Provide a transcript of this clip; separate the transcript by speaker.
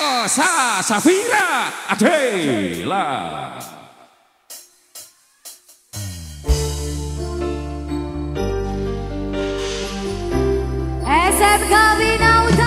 Speaker 1: Elsa Safira Atela.
Speaker 2: SMK Bina Utama